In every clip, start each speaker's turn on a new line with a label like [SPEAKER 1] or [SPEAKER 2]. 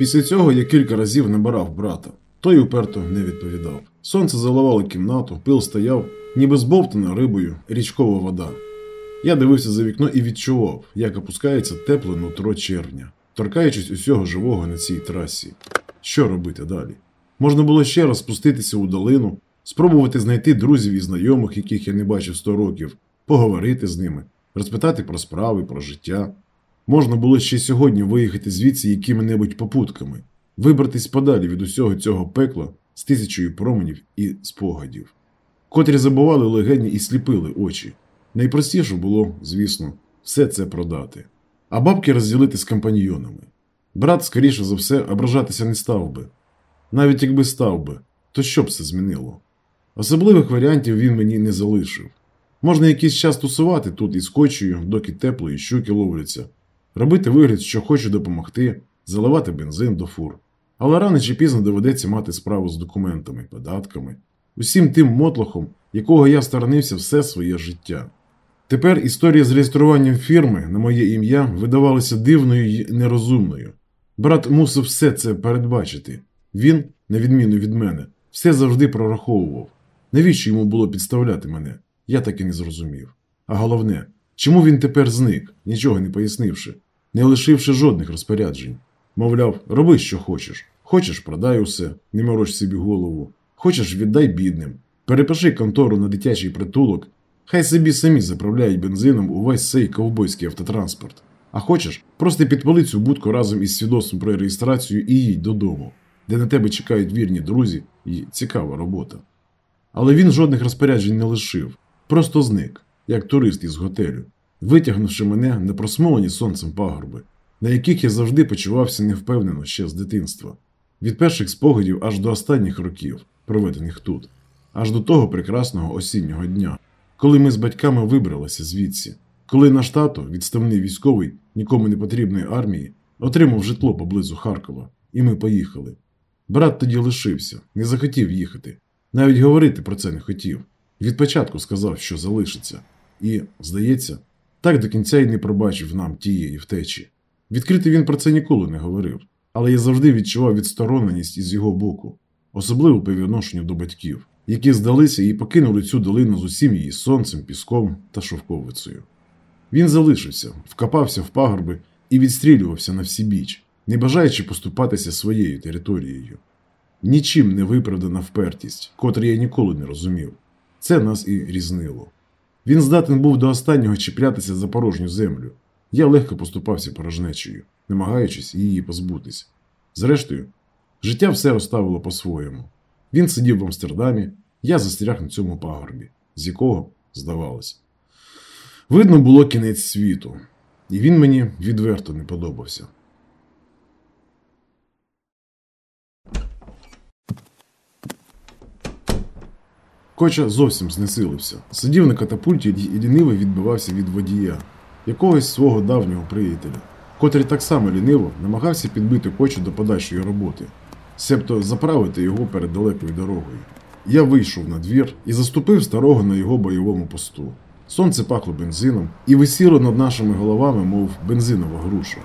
[SPEAKER 1] Після цього я кілька разів набирав брата. Той уперто не відповідав. Сонце заливало кімнату, пил стояв, ніби збовтана рибою річкова вода. Я дивився за вікно і відчував, як опускається тепле нутро червня, торкаючись усього живого на цій трасі. Що робити далі? Можна було ще раз спуститися у долину, спробувати знайти друзів і знайомих, яких я не бачив сто років, поговорити з ними, розпитати про справи, про життя. Можна було ще сьогодні виїхати звідси якими-небудь попутками, вибратись подалі від усього цього пекла з тисячою променів і спогадів, котрі забували легені і сліпили очі. Найпростіше було, звісно, все це продати, а бабки розділити з компаньйонами. Брат, скоріше за все, ображатися не став би. Навіть якби став би, то що б це змінило? Особливих варіантів він мені не залишив. Можна якийсь час тусувати тут із кочею, доки тепло і щуки ловляться, робити вигляд, що хочу допомогти, заливати бензин до фур. Але рано чи пізно доведеться мати справу з документами, податками, усім тим мотлохом, якого я сторонився все своє життя. Тепер історія з реєструванням фірми на моє ім'я видавалася дивною і нерозумною. Брат мусив все це передбачити. Він, на відміну від мене, все завжди прораховував. Навіщо йому було підставляти мене? Я так і не зрозумів. А головне, чому він тепер зник, нічого не пояснивши, не лишивши жодних розпоряджень. Мовляв, роби, що хочеш. Хочеш, продай усе, не мороч собі голову. Хочеш, віддай бідним. Перепиши контору на дитячий притулок. Хай собі самі заправляють бензином увесь цей ковбойський автотранспорт. А хочеш, просто підпали цю будку разом із свідоцтвом про реєстрацію і їдь додому, де на тебе чекають вірні друзі і цікава робота. Але він жодних розпоряджень не лишив, просто зник, як турист із готелю, витягнувши мене на просмолені сонцем пагорби, на яких я завжди почувався невпевнено ще з дитинства, від перших спогадів аж до останніх років, проведених тут, аж до того прекрасного осіннього дня, коли ми з батьками вибралися звідси, коли наш тато, відставний військовий нікому не потрібної армії, отримав житло поблизу Харкова, і ми поїхали. Брат тоді лишився, не захотів їхати, навіть говорити про це не хотів. Від початку сказав, що залишиться, і, здається, так до кінця й не пробачив нам тієї втечі. Відкрити він про це ніколи не говорив, але я завжди відчував відстороненість із його боку, особливо по відношенню до батьків, які здалися і покинули цю долину з усім її сонцем, піском та шовковицею. Він залишився, вкопався в пагорби і відстрілювався на всі біч, не бажаючи поступатися своєю територією. Нічим не виправдана впертість, котру я ніколи не розумів. Це нас і різнило. Він здатен був до останнього чіплятися за порожню землю. Я легко поступався порожнечею, намагаючись її позбутись. Зрештою, життя все розставило по-своєму. Він сидів в Амстердамі, я застряг на цьому пагорбі, з якого, здавалось. Видно було кінець світу, і він мені відверто не подобався. Коча зовсім знесилився. Сидів на катапульті і ліниво відбивався від водія, якогось свого давнього приятеля, котрий так само ліниво намагався підбити кочу до подальшої роботи, себто заправити його перед далекою дорогою. Я вийшов на двір і заступив старого на його бойовому посту. Сонце пахло бензином і висіло над нашими головами, мов бензинова груша.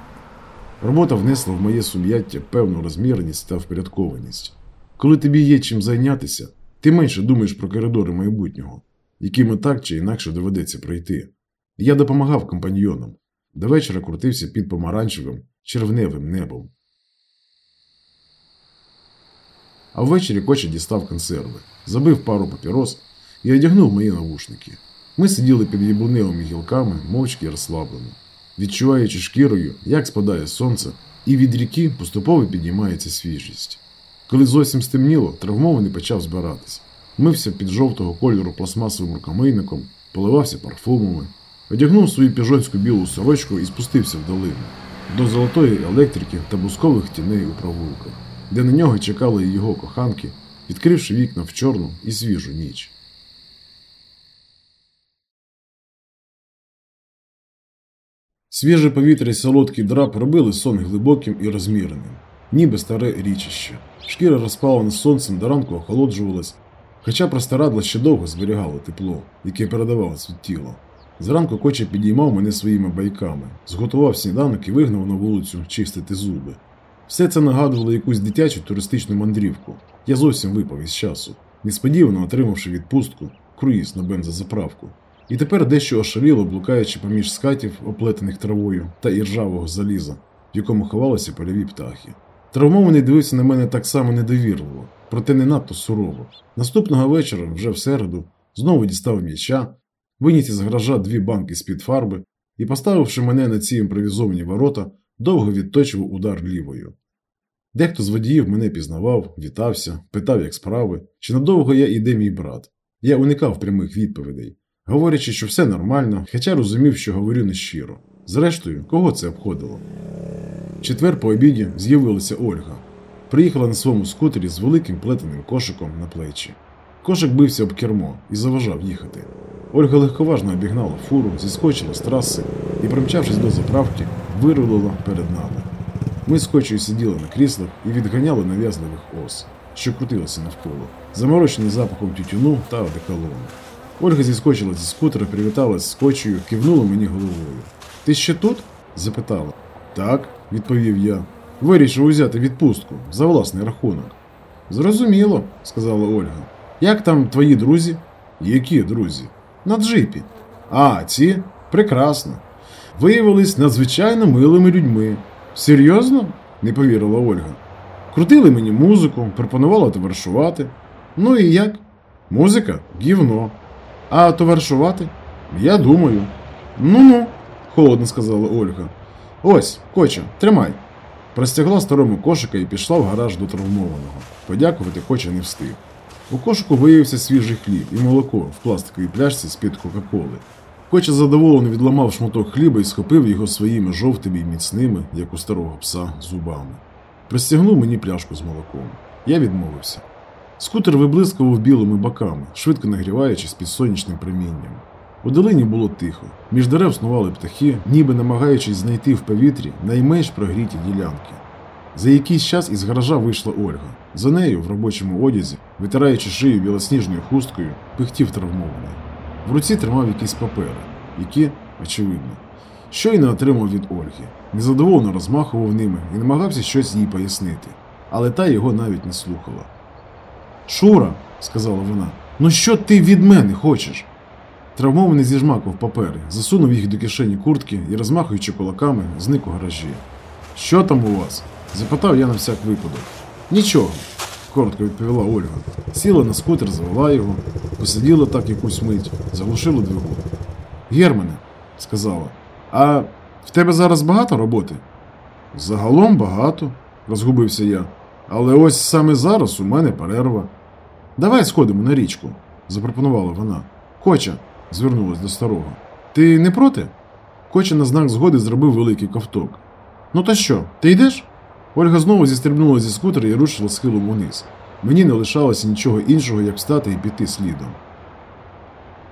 [SPEAKER 1] Робота внесла в моє сум'яття певну розміреність та впорядкованість. Коли тобі є чим зайнятися, ти менше думаєш про коридори майбутнього, якими так чи інакше доведеться пройти. Я допомагав компаньйонам. До вечора крутився під помаранчевим, червневим небом. А ввечері коча дістав консерви, забив пару папірос і одягнув мої навушники. Ми сиділи під яблуневими гілками, мовчки і розслаблено, відчуваючи шкірою, як спадає сонце, і від ріки поступово піднімається свіжість. Коли зовсім стемніло, травмований почав збиратись. Мився під жовтого кольору пластмасовим рукомийником, поливався парфумами, одягнув свою піжонську білу сорочку і спустився в долину, до золотої електрики та бускових тіней у провулках, де на нього чекали його коханки, відкривши вікна в чорну і свіжу ніч. Свіже повітря і солодкий драп робили сон глибоким і розміреним, ніби старе річище. Шкіра розпалена сонцем до ранку охолоджувалась, хоча простирадла ще довго зберігало тепло, яке передавалось від тіла. Зранку коче підіймав мене своїми байками, зготував сніданок і вигнав на вулицю чистити зуби. Все це нагадувало якусь дитячу туристичну мандрівку. Я зовсім випав із часу, несподівано отримавши відпустку, круїз на бензозаправку. І тепер дещо ошаліло, блукаючи поміж скатів, оплетених травою та іржавого заліза, в якому ховалися польові птахи. Травмований дивився на мене так само недовірливо, проте не надто сурово. Наступного вечора, вже в середу, знову дістав м'яча, виніс із гаража дві банки з-під фарби і, поставивши мене на ці імпровізовані ворота, довго відточував удар лівою. Дехто з водіїв мене пізнавав, вітався, питав, як справи, чи надовго я іде мій брат. Я уникав прямих відповідей, говорячи, що все нормально, хоча розумів, що говорю нещиро. Зрештою, кого це обходило? Четвер по обіді з'явилася Ольга. Приїхала на своєму скутері з великим плетеним кошиком на плечі. Кошик бився об кермо і заважав їхати. Ольга легковажно обігнала фуру, зіскочила з траси і, примчавшись до заправки, вирулила перед нами. Ми з кочею сиділи на кріслах і відганяли нав'язливих ос, що крутилися навколо, заморочені запахом тютюну та одеколону. Ольга зіскочила зі скутера, привіталась з кочею, кивнула мені головою. Ти ще тут? запитала. Так, відповів я. Вирішив узяти відпустку за власний рахунок. Зрозуміло, сказала Ольга. Як там твої друзі? Які друзі? На джипі. А, ці? Прекрасно. Виявились надзвичайно милими людьми. Серйозно? не повірила Ольга. Крутили мені музику, пропонували товаришувати. Ну і як? Музика гівно. А товаришувати? Я думаю. Ну ну, холодно сказала Ольга. Ось, коча, тримай. Простягла старому кошика і пішла в гараж до травмованого. Подякувати коча не встиг. У кошику виявився свіжий хліб і молоко в пластиковій пляшці з-під Кока-Коли. Коча задоволено відламав шматок хліба і схопив його своїми жовтими і міцними, як у старого пса, зубами. Пристягнув мені пляшку з молоком. Я відмовився. Скутер виблискував білими боками, швидко нагріваючись під сонячним промінням. У долині було тихо. Між дерев снували птахи, ніби намагаючись знайти в повітрі найменш прогріті ділянки. За якийсь час із гаража вийшла Ольга. За нею, в робочому одязі, витираючи шию білосніжною хусткою, пихтів травмований. В руці тримав якісь папери, які, очевидно, щойно отримав від Ольги. Незадоволено розмахував ними і намагався щось їй пояснити, але та його навіть не слухала. Шура, сказала вона, ну що ти від мене хочеш? Травмований зіжмакав папери, засунув їх до кишені куртки і, розмахуючи кулаками, зник у гаражі. Що там у вас? запитав я на всяк випадок. Нічого, коротко відповіла Ольга. Сіла на скутер, завела його, посиділа так якусь мить, заглушила двигун. Германе, сказала, а в тебе зараз багато роботи? Загалом багато, розгубився я. Але ось саме зараз у мене перерва. Давай сходимо на річку, запропонувала вона. Коча, звернулась до старого. Ти не проти? Коча на знак згоди зробив великий ковток. Ну то що, ти йдеш? Ольга знову зістрибнула зі скутера і рушила схилом униз. Мені не лишалося нічого іншого, як встати і піти слідом.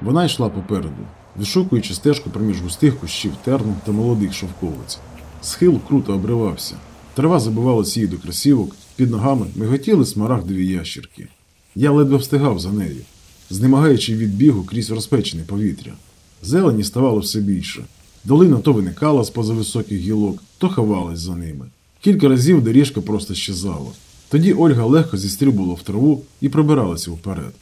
[SPEAKER 1] Вона йшла попереду, вишукуючи стежку проміж густих кущів терну та молодих шовковиць. Схил круто обривався. Трава забивалась їй до красівок, під ногами миготіли смарагдові ящірки. Я ледве встигав за нею, знемагаючи від бігу крізь розпечене повітря. Зелені ставало все більше. Долина то виникала з поза високих гілок, то ховалась за ними. Кілька разів доріжка просто щезала. Тоді Ольга легко зістрибувала в траву і пробиралася вперед.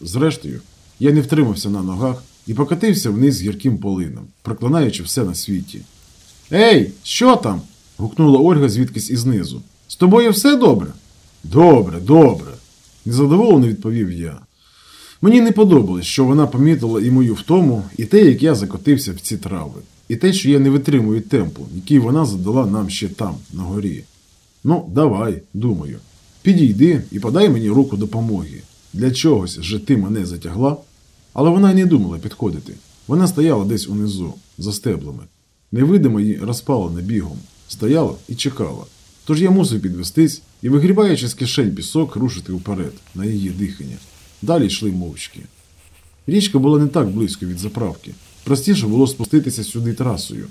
[SPEAKER 1] Зрештою, я не втримався на ногах і покатився вниз гірким полином, проклинаючи все на світі. Ей, що там? гукнула Ольга звідкись ізнизу. З тобою все добре? Добре, добре, незадоволено відповів я. Мені не подобалось, що вона помітила і мою втому, і те, як я закотився в ці трави, і те, що я не витримую темпу, який вона задала нам ще там, на горі. Ну, давай, думаю. Підійди і подай мені руку допомоги. Для чогось же ти мене затягла. Але вона не думала підходити. Вона стояла десь унизу, за стеблами. Невидимо їй розпалена бігом, стояла і чекала. Тож я мусив підвестись і, вигрібаючи з кишень пісок, рушити вперед, на її дихання. Далі йшли мовчки. Річка була не так близько від заправки. Простіше було спуститися сюди трасою.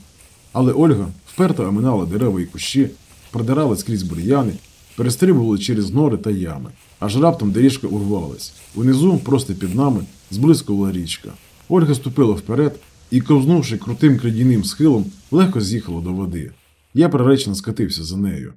[SPEAKER 1] Але Ольга вперто оминала дерева і кущі, продирала скрізь бур'яни, перестрибували через нори та ями. Аж раптом доріжка урвалась. Унизу, просто під нами, зблискувала річка. Ольга ступила вперед і, ковзнувши крутим крадяним схилом, легко з'їхала до води. Я приречено скатився за нею.